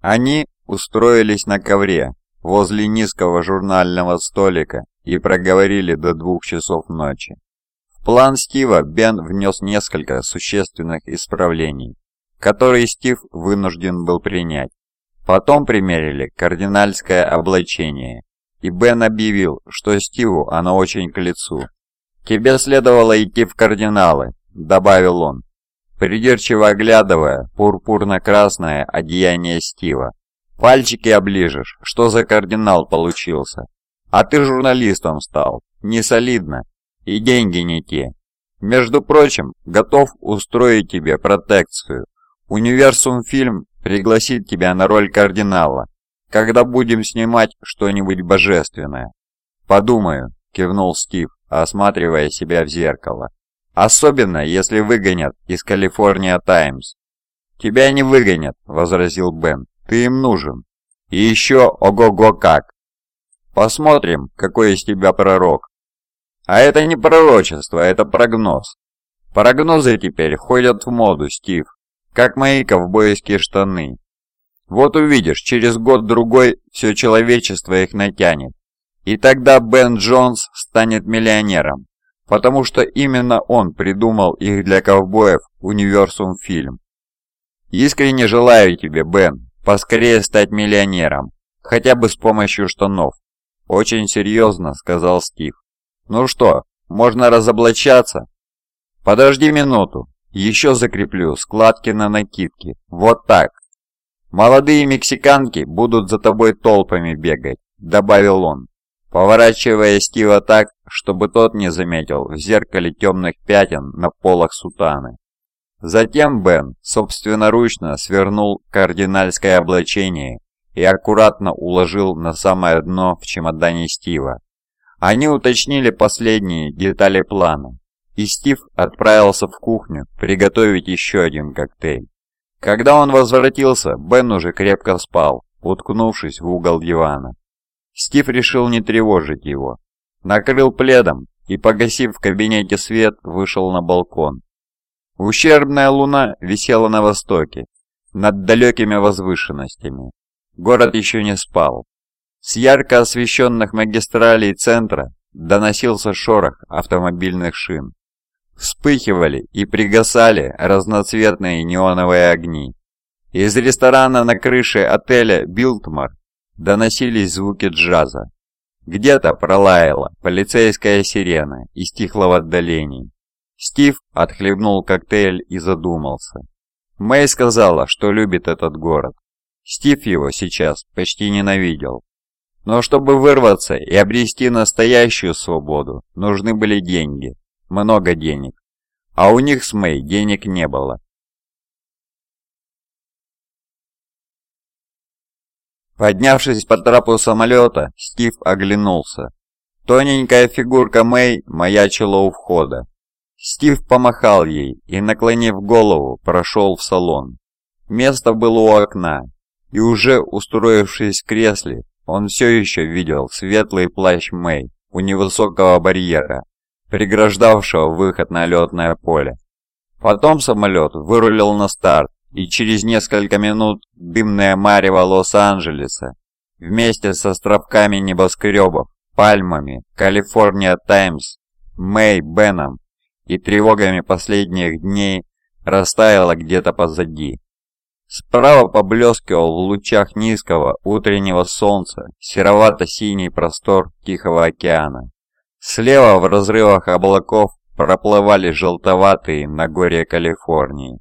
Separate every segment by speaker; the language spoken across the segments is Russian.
Speaker 1: Они устроились на ковре возле низкого журнального столика и проговорили до двух часов ночи. В план Стива Бен внес несколько существенных исправлений, которые Стив вынужден был принять. Потом примерили кардинальское облачение, и Бен объявил, что Стиву оно очень к лицу. «Тебе следовало идти в кардиналы», — добавил он, придирчиво оглядывая пурпурно-красное одеяние Стива. «Пальчики оближешь, что за кардинал получился? А ты журналистом стал, не солидно, и деньги не те. Между прочим, готов устроить тебе протекцию. Универсум фильм пригласит тебя на роль кардинала, когда будем снимать что-нибудь божественное. Подумаю, кивнул Стив, осматривая себя в зеркало. Особенно, если выгонят из Калифорния Таймс. Тебя не выгонят, возразил Бен. Ты им нужен. И еще ого-го как. Посмотрим, какой из тебя пророк. А это не пророчество, это прогноз. Прогнозы теперь ходят в моду, Стив, как мои ковбойские штаны. Вот увидишь, через год-другой все человечество их натянет. И тогда Бен Джонс станет миллионером, потому что именно он придумал их для ковбоев универсум фильм. Искренне желаю тебе, Бен, поскорее стать миллионером, хотя бы с помощью штанов. Очень серьезно, сказал Стив. Ну что, можно разоблачаться? Подожди минуту, еще закреплю складки на накидке. Вот так. «Молодые мексиканки будут за тобой толпами бегать», — добавил он, поворачивая Стива так, чтобы тот не заметил в зеркале темных пятен на полах сутаны. Затем Бен собственноручно свернул кардинальское облачение и аккуратно уложил на самое дно в чемодане Стива. Они уточнили последние детали плана, и Стив отправился в кухню приготовить еще один коктейль. Когда он возвратился, Бен уже крепко спал, уткнувшись в угол дивана. Стив решил не тревожить его. Накрыл пледом и, погасив в кабинете свет, вышел на балкон. Ущербная луна висела на востоке, над далекими возвышенностями. Город еще не спал. С ярко освещенных магистралей центра доносился шорох автомобильных шин. Вспыхивали и пригасали разноцветные неоновые огни. Из ресторана на крыше отеля «Билтмар» доносились звуки джаза. Где-то пролаяла полицейская сирена и стихла в отдалении. Стив отхлебнул коктейль и задумался. Мэй сказала, что любит этот город. Стив его сейчас почти ненавидел. Но чтобы вырваться и обрести настоящую свободу, нужны были деньги много денег. А у них с Мэй денег не было. Поднявшись по трапу самолета, Стив оглянулся. Тоненькая фигурка Мэй маячила у входа. Стив помахал ей и, наклонив голову, прошел в салон. Место было у окна, и уже устроившись в кресле, он все еще видел светлый плащ Мэй у невысокого барьера, преграждавшего выход на летное поле. Потом самолет вырулил на старт, и через несколько минут дымная марево Лос-Анджелеса вместе с островками небоскребов, пальмами, Калифорния Таймс, Мэй Беном и тревогами последних дней растаяла где-то позади. Справа поблескивал в лучах низкого утреннего солнца серовато-синий простор Тихого океана. Слева в разрывах облаков проплывали желтоватые Нагорья Калифорнии,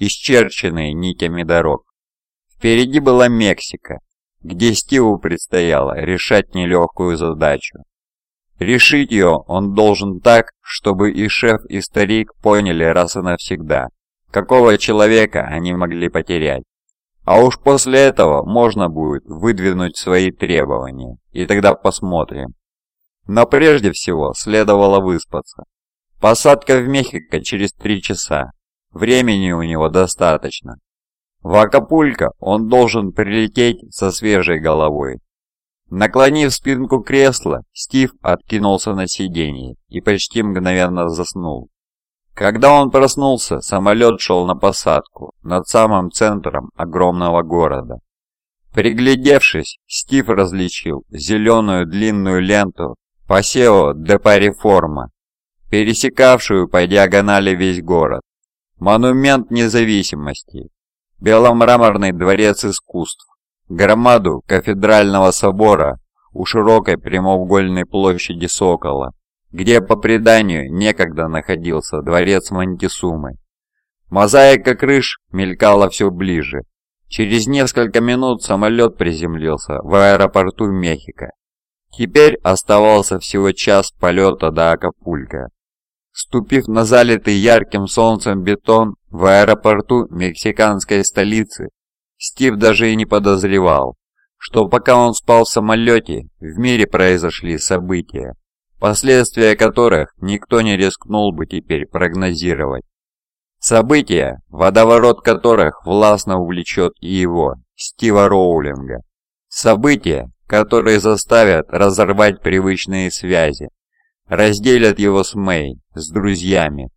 Speaker 1: исчерченные нитями дорог. Впереди была Мексика, где Стиву предстояло решать нелегкую задачу. Решить ее он должен так, чтобы и шеф, и старик поняли раз и навсегда, какого человека они могли потерять. А уж после этого можно будет выдвинуть свои требования, и тогда посмотрим, но прежде всего следовало выспаться. Посадка в Мехико через три часа. Времени у него достаточно. В Акапулько он должен прилететь со свежей головой. Наклонив спинку кресла, Стив откинулся на сиденье и почти мгновенно заснул. Когда он проснулся, самолет шел на посадку над самым центром огромного города. Приглядевшись, Стив различил зеленую длинную ленту Пасео де Париформа, пересекавшую по диагонали весь город. Монумент независимости, беломраморный дворец искусств, громаду кафедрального собора у широкой прямоугольной площади Сокола, где по преданию некогда находился дворец Монтисумы. Мозаика крыш мелькала все ближе. Через несколько минут самолет приземлился в аэропорту Мехико. Теперь оставался всего час полета до Акапулько. Ступив на залитый ярким солнцем бетон в аэропорту мексиканской столицы, Стив даже и не подозревал, что пока он спал в самолете, в мире произошли события, последствия которых никто не рискнул бы теперь прогнозировать. События, водоворот которых властно увлечет и его, Стива Роулинга. События, которые заставят разорвать привычные связи, разделят его с Мэй, с друзьями,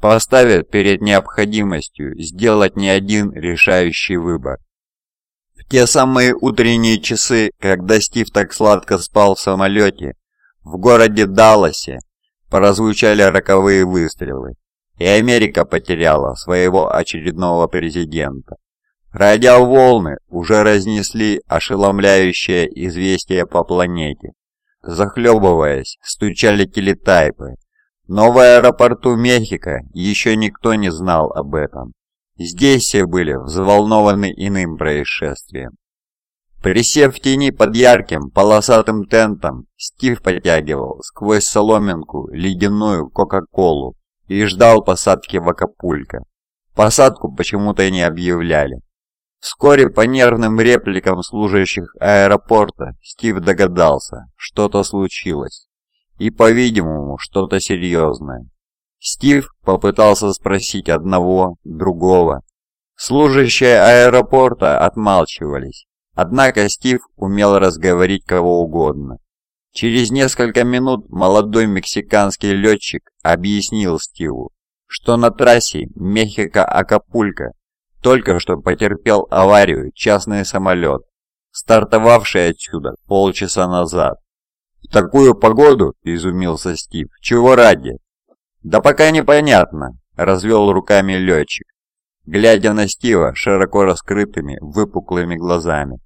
Speaker 1: поставят перед необходимостью сделать не один решающий выбор. В те самые утренние часы, когда Стив так сладко спал в самолете, в городе Далласе прозвучали роковые выстрелы и Америка потеряла своего очередного президента. Радиоволны уже разнесли ошеломляющее известие по планете. Захлебываясь, стучали телетайпы. Но в аэропорту Мехико еще никто не знал об этом. Здесь все были взволнованы иным происшествием. Присев в тени под ярким полосатым тентом, Стив потягивал сквозь соломинку ледяную Кока-Колу и ждал посадки в Акапулько. Посадку почему-то не объявляли. Вскоре по нервным репликам служащих аэропорта Стив догадался, что-то случилось. И, по-видимому, что-то серьезное. Стив попытался спросить одного, другого. Служащие аэропорта отмалчивались. Однако Стив умел разговорить кого угодно. Через несколько минут молодой мексиканский летчик объяснил Стиву, что на трассе Мехико-Акапулько только что потерпел аварию частный самолет, стартовавший отсюда полчаса назад. «В такую погоду?» – изумился Стив. «Чего ради?» «Да пока непонятно», – развел руками летчик, глядя на Стива широко раскрытыми, выпуклыми глазами.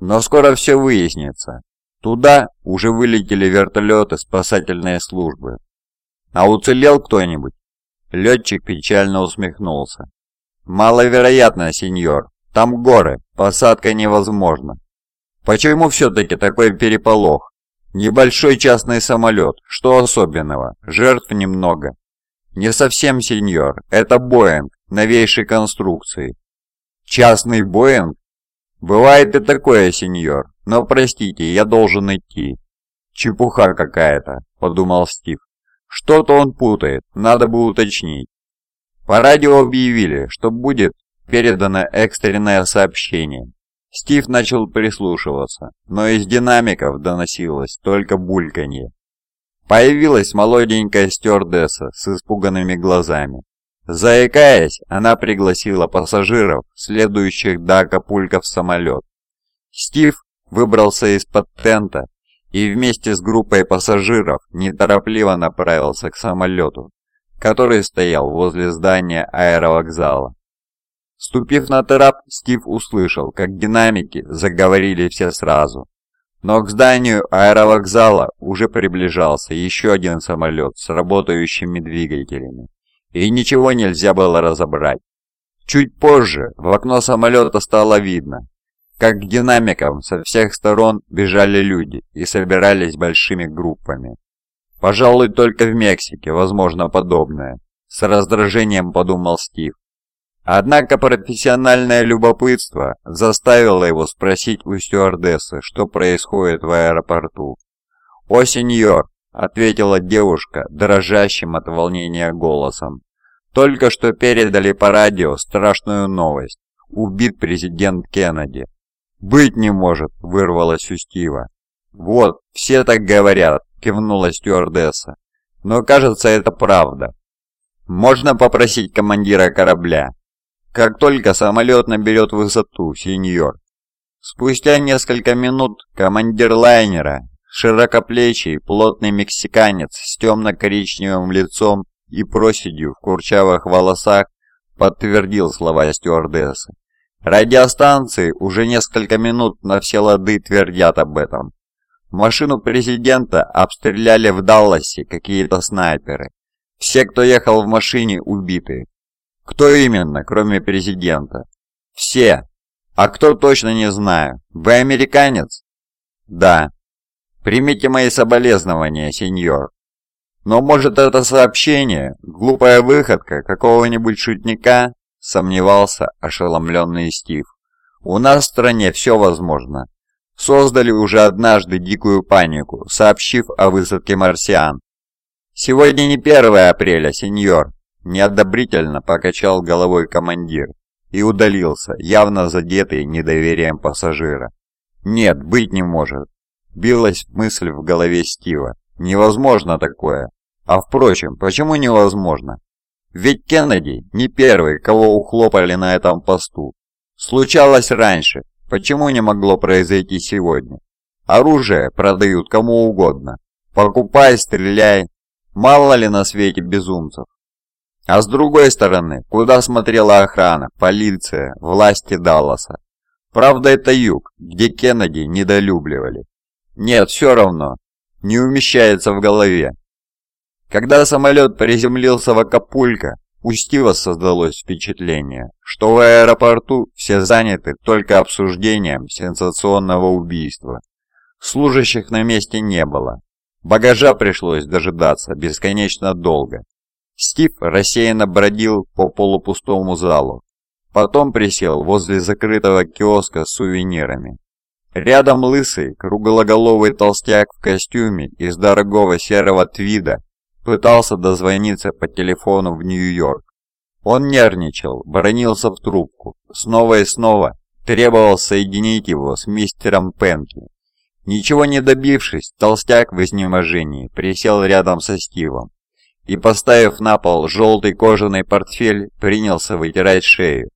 Speaker 1: «Но скоро все выяснится. Туда уже вылетели вертолеты спасательной службы. А уцелел кто-нибудь? Летчик печально усмехнулся. Маловероятно, сеньор. Там горы, посадка невозможна. Почему все-таки такой переполох? Небольшой частный самолет, что особенного, жертв немного. Не совсем, сеньор, это Боинг, новейшей конструкции. Частный Боинг? Бывает и такое, сеньор. «Но простите, я должен идти». «Чепуха какая-то», — подумал Стив. «Что-то он путает, надо бы уточнить». По радио объявили, что будет передано экстренное сообщение. Стив начал прислушиваться, но из динамиков доносилось только бульканье. Появилась молоденькая стюардесса с испуганными глазами. Заикаясь, она пригласила пассажиров, следующих до Акапулько в самолет. Стив выбрался из-под тента и вместе с группой пассажиров неторопливо направился к самолету, который стоял возле здания аэровокзала. Ступив на трап, Стив услышал, как динамики заговорили все сразу. Но к зданию аэровокзала уже приближался еще один самолет с работающими двигателями, и ничего нельзя было разобрать. Чуть позже в окно самолета стало видно, как к динамикам со всех сторон бежали люди и собирались большими группами. Пожалуй, только в Мексике возможно подобное, с раздражением подумал Стив. Однако профессиональное любопытство заставило его спросить у стюардессы, что происходит в аэропорту. «О, сеньор!» — ответила девушка, дрожащим от волнения голосом. «Только что передали по радио страшную новость. Убит президент Кеннеди. «Быть не может!» – вырвалось у Стива. «Вот, все так говорят», – кивнула стюардесса. «Но кажется, это правда. Можно попросить командира корабля?» «Как только самолет наберет высоту, сеньор». Спустя несколько минут командир лайнера, широкоплечий, плотный мексиканец с темно-коричневым лицом и проседью в курчавых волосах, подтвердил слова стюардессы. Радиостанции уже несколько минут на все лады твердят об этом. Машину президента обстреляли в Далласе какие-то снайперы. Все, кто ехал в машине, убиты. Кто именно, кроме президента? Все. А кто точно не знаю. Вы американец? Да. Примите мои соболезнования, сеньор. Но может это сообщение, глупая выходка какого-нибудь шутника, сомневался ошеломленный Стив. У нас в стране все возможно. Создали уже однажды дикую панику, сообщив о высадке марсиан. «Сегодня не 1 апреля, сеньор», – неодобрительно покачал головой командир и удалился, явно задетый недоверием пассажира. «Нет, быть не может», – билась мысль в голове Стива. «Невозможно такое. А впрочем, почему невозможно? Ведь Кеннеди не первый, кого ухлопали на этом посту. Случалось раньше, почему не могло произойти сегодня? Оружие продают кому угодно. Покупай, стреляй. Мало ли на свете безумцев. А с другой стороны, куда смотрела охрана, полиция, власти Далласа? Правда, это юг, где Кеннеди недолюбливали. Нет, все равно, не умещается в голове. Когда самолет приземлился в Акапулько, у Стива создалось впечатление, что в аэропорту все заняты только обсуждением сенсационного убийства. Служащих на месте не было. Багажа пришлось дожидаться бесконечно долго. Стив рассеянно бродил по полупустому залу. Потом присел возле закрытого киоска с сувенирами. Рядом лысый, круглоголовый толстяк в костюме из дорогого серого твида пытался дозвониться по телефону в Нью-Йорк. Он нервничал, бронился в трубку, снова и снова требовал соединить его с мистером Пенки. Ничего не добившись, толстяк в изнеможении присел рядом со Стивом и, поставив на пол желтый кожаный портфель, принялся вытирать шею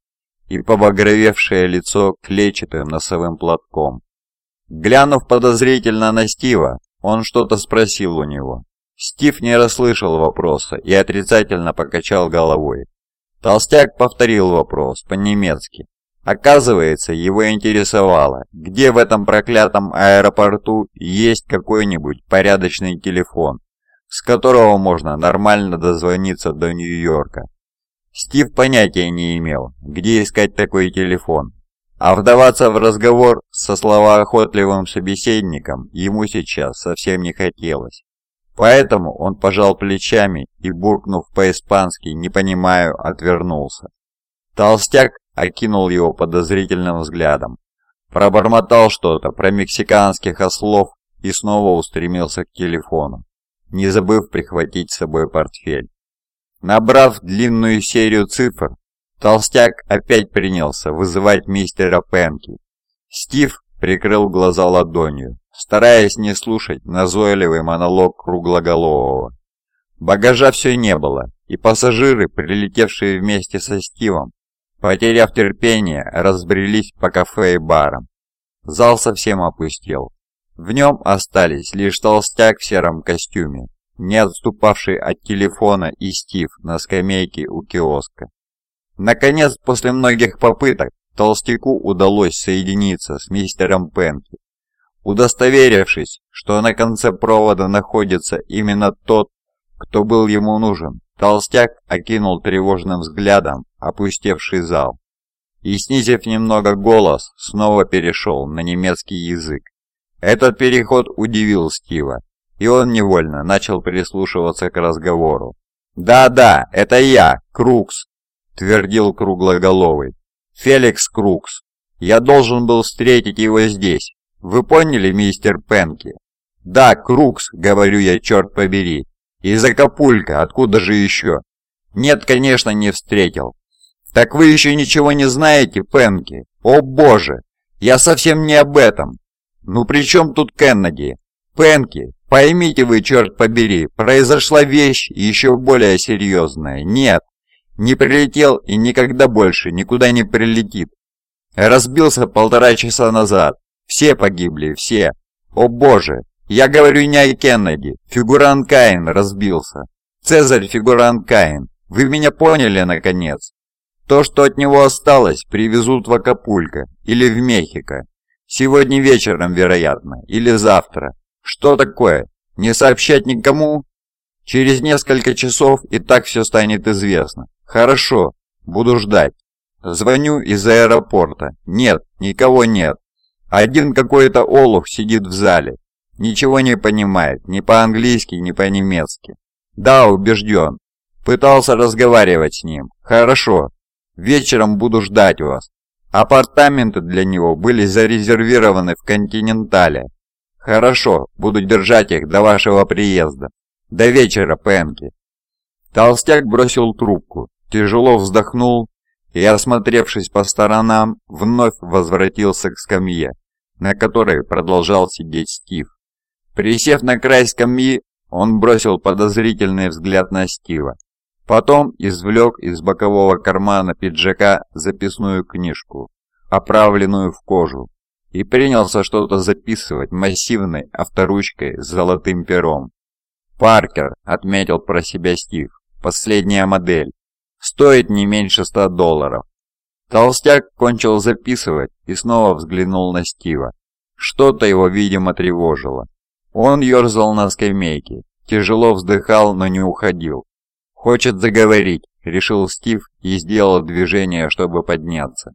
Speaker 1: и побагровевшее лицо клетчатым носовым платком. Глянув подозрительно на Стива, он что-то спросил у него. Стив не расслышал вопроса и отрицательно покачал головой. Толстяк повторил вопрос по-немецки. Оказывается, его интересовало, где в этом проклятом аэропорту есть какой-нибудь порядочный телефон, с которого можно нормально дозвониться до Нью-Йорка. Стив понятия не имел, где искать такой телефон, а вдаваться в разговор со словоохотливым собеседником ему сейчас совсем не хотелось. Поэтому он пожал плечами и, буркнув по-испански «не понимаю», отвернулся. Толстяк окинул его подозрительным взглядом, пробормотал что-то про мексиканских ослов и снова устремился к телефону, не забыв прихватить с собой портфель. Набрав длинную серию цифр, Толстяк опять принялся вызывать мистера Пенки. Стив прикрыл глаза ладонью, стараясь не слушать назойливый монолог круглоголового. Багажа все не было, и пассажиры, прилетевшие вместе со Стивом, потеряв терпение, разбрелись по кафе и барам. Зал совсем опустел. В нем остались лишь толстяк в сером костюме, не отступавший от телефона и Стив на скамейке у киоска. Наконец, после многих попыток, толстяку удалось соединиться с мистером Пенки. Удостоверившись, что на конце провода находится именно тот, кто был ему нужен, толстяк окинул тревожным взглядом опустевший зал и, снизив немного голос, снова перешел на немецкий язык. Этот переход удивил Стива, и он невольно начал прислушиваться к разговору. «Да-да, это я, Крукс», — твердил круглоголовый. «Феликс Крукс. Я должен был встретить его здесь, вы поняли, мистер Пенки? Да, Крукс, говорю я, черт побери. Из Акапулька, откуда же еще? Нет, конечно, не встретил. Так вы еще ничего не знаете, Пенки? О боже, я совсем не об этом. Ну при чем тут Кеннеди? Пенки, поймите вы, черт побери, произошла вещь еще более серьезная. Нет, не прилетел и никогда больше никуда не прилетит. Разбился полтора часа назад. Все погибли, все. О боже, я говорю не о Кеннеди. Фигурант Каин разбился. Цезарь фигурант Каин. Вы меня поняли, наконец? То, что от него осталось, привезут в Акапулько или в Мехико. Сегодня вечером, вероятно, или завтра. Что такое? Не сообщать никому? Через несколько часов и так все станет известно. Хорошо, буду ждать. Звоню из аэропорта. Нет, никого нет. Один какой-то олух сидит в зале. Ничего не понимает, ни по-английски, ни по-немецки. Да, убежден. Пытался разговаривать с ним. Хорошо. Вечером буду ждать вас. Апартаменты для него были зарезервированы в «Континентале». Хорошо, буду держать их до вашего приезда. До вечера, Пенки. Толстяк бросил трубку, тяжело вздохнул и, осмотревшись по сторонам, вновь возвратился к скамье, на которой продолжал сидеть Стив. Присев на край скамьи, он бросил подозрительный взгляд на Стива. Потом извлек из бокового кармана пиджака записную книжку, оправленную в кожу, и принялся что-то записывать массивной авторучкой с золотым пером. «Паркер», — отметил про себя Стив, — «последняя модель. Стоит не меньше ста долларов. Толстяк кончил записывать и снова взглянул на Стива. Что-то его, видимо, тревожило. Он ерзал на скамейке, тяжело вздыхал, но не уходил. «Хочет заговорить», — решил Стив и сделал движение, чтобы подняться.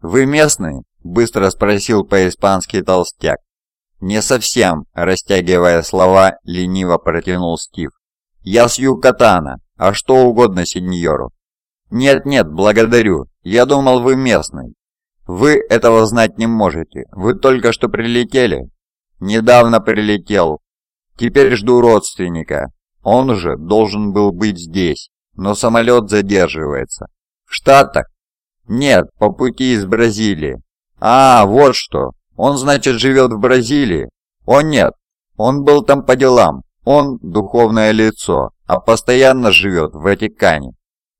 Speaker 1: «Вы местный?» — быстро спросил по-испански толстяк. «Не совсем», — растягивая слова, лениво протянул Стив. «Я с Юкатана, а что угодно сеньору». «Нет-нет, благодарю. Я думал, вы местный». «Вы этого знать не можете. Вы только что прилетели?» «Недавно прилетел. Теперь жду родственника. Он же должен был быть здесь, но самолет задерживается». «В Штатах?» «Нет, по пути из Бразилии». «А, вот что. Он, значит, живет в Бразилии?» «О нет, он был там по делам. Он духовное лицо, а постоянно живет в Ватикане.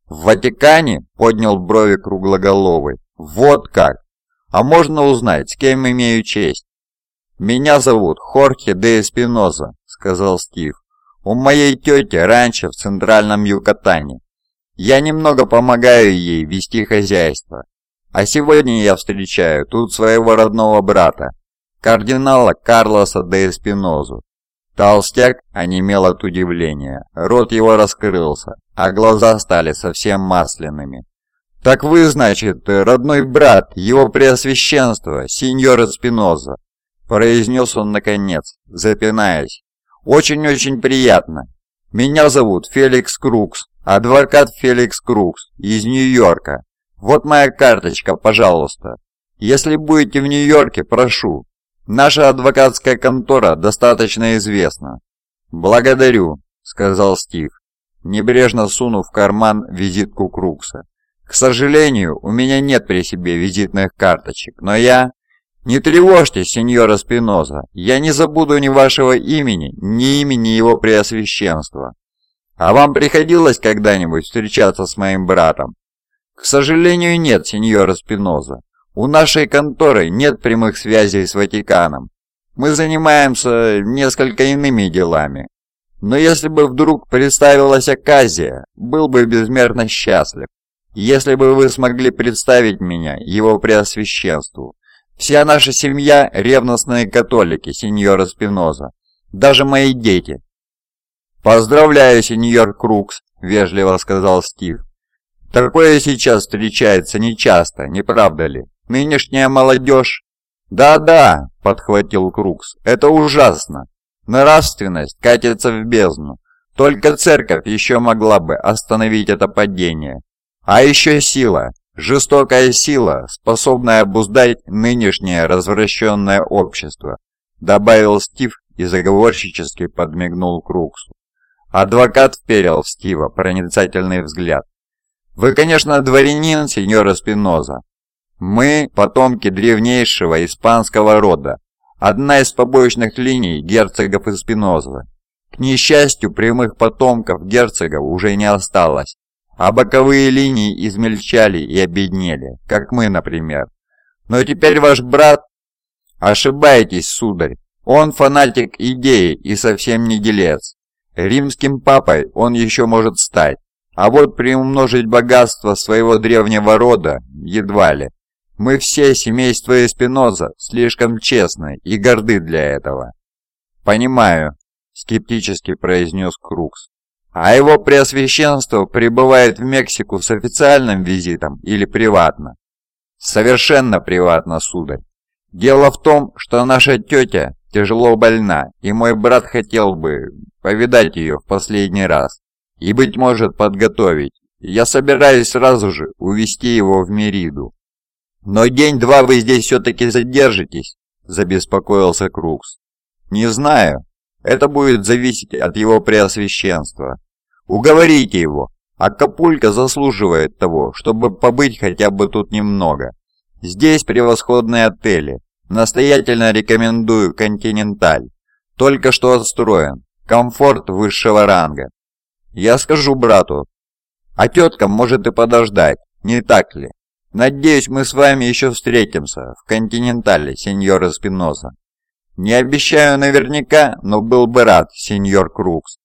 Speaker 1: «В Ватикане?» — поднял брови круглоголовый. «Вот как! А можно узнать, с кем имею честь?» «Меня зовут Хорхе де Эспиноза», — сказал Стив. «У моей тети раньше в центральном Юкатане. Я немного помогаю ей вести хозяйство. А сегодня я встречаю тут своего родного брата, кардинала Карлоса де Эспинозу. Толстяк онемел от удивления, рот его раскрылся, а глаза стали совсем масляными. «Так вы, значит, родной брат, его преосвященства, сеньора Спиноза», произнес он наконец, запинаясь. «Очень-очень приятно. Меня зовут Феликс Крукс, адвокат Феликс Крукс из Нью-Йорка. Вот моя карточка, пожалуйста. Если будете в Нью-Йорке, прошу, Наша адвокатская контора достаточно известна». «Благодарю», — сказал Стив, небрежно сунув в карман визитку Крукса. «К сожалению, у меня нет при себе визитных карточек, но я...» «Не тревожьтесь, сеньора Спиноза, я не забуду ни вашего имени, ни имени его преосвященства. А вам приходилось когда-нибудь встречаться с моим братом?» «К сожалению, нет, сеньора Спиноза. У нашей конторы нет прямых связей с Ватиканом. Мы занимаемся несколько иными делами. Но если бы вдруг представилась оказия, был бы безмерно счастлив. Если бы вы смогли представить меня, его преосвященству. Вся наша семья – ревностные католики, сеньора Спиноза. Даже мои дети. «Поздравляю, сеньор Крукс», – вежливо сказал Стив. «Такое сейчас встречается нечасто, не правда ли?» Нынешняя молодежь...» «Да-да», — подхватил Крукс, — «это ужасно. Нравственность катится в бездну. Только церковь еще могла бы остановить это падение. А еще сила, жестокая сила, способная обуздать нынешнее развращенное общество», добавил Стив и заговорщически подмигнул Круксу. Адвокат вперил в Стива проницательный взгляд. «Вы, конечно, дворянин, сеньора Спиноза, мы – потомки древнейшего испанского рода, одна из побочных линий герцогов из Спиноза. К несчастью, прямых потомков герцогов уже не осталось, а боковые линии измельчали и обеднели, как мы, например. Но теперь ваш брат... Ошибаетесь, сударь. Он фанатик идеи и совсем не делец. Римским папой он еще может стать, а вот приумножить богатство своего древнего рода едва ли. Мы все, семейство Эспиноза, слишком честны и горды для этого. «Понимаю», — скептически произнес Крукс. «А его преосвященство прибывает в Мексику с официальным визитом или приватно?» «Совершенно приватно, сударь. Дело в том, что наша тетя тяжело больна, и мой брат хотел бы повидать ее в последний раз и, быть может, подготовить. Я собираюсь сразу же увезти его в Мериду». «Но день-два вы здесь все-таки задержитесь?» – забеспокоился Крукс. «Не знаю. Это будет зависеть от его преосвященства. Уговорите его. Акапулько заслуживает того, чтобы побыть хотя бы тут немного. Здесь превосходные отели. Настоятельно рекомендую «Континенталь». Только что отстроен. Комфорт высшего ранга. Я скажу брату. А тетка может и подождать, не так ли? Надеюсь, мы с вами еще встретимся в «Континентале», сеньор Эспиноза. Не обещаю наверняка, но был бы рад, сеньор Крукс.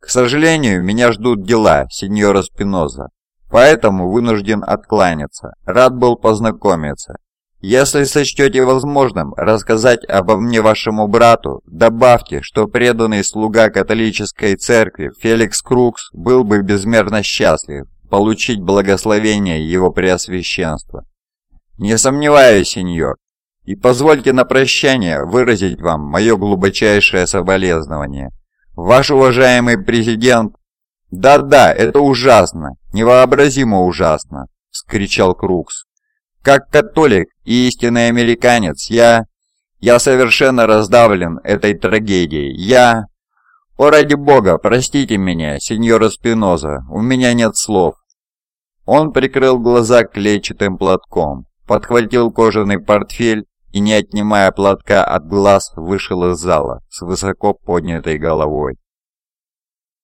Speaker 1: К сожалению, меня ждут дела, сеньор Спиноза, поэтому вынужден откланяться. Рад был познакомиться. Если сочтете возможным рассказать обо мне вашему брату, добавьте, что преданный слуга католической церкви Феликс Крукс был бы безмерно счастлив получить благословение его преосвященства. Не сомневаюсь, сеньор, и позвольте на прощание выразить вам мое глубочайшее соболезнование. Ваш уважаемый президент... Да-да, это ужасно, невообразимо ужасно, вскричал Крукс. Как католик и истинный американец, я... Я совершенно раздавлен этой трагедией. Я... О, ради бога, простите меня, сеньора Спиноза, у меня нет слов. Он прикрыл глаза клетчатым платком, подхватил кожаный портфель и, не отнимая платка от глаз, вышел из зала с высоко поднятой головой.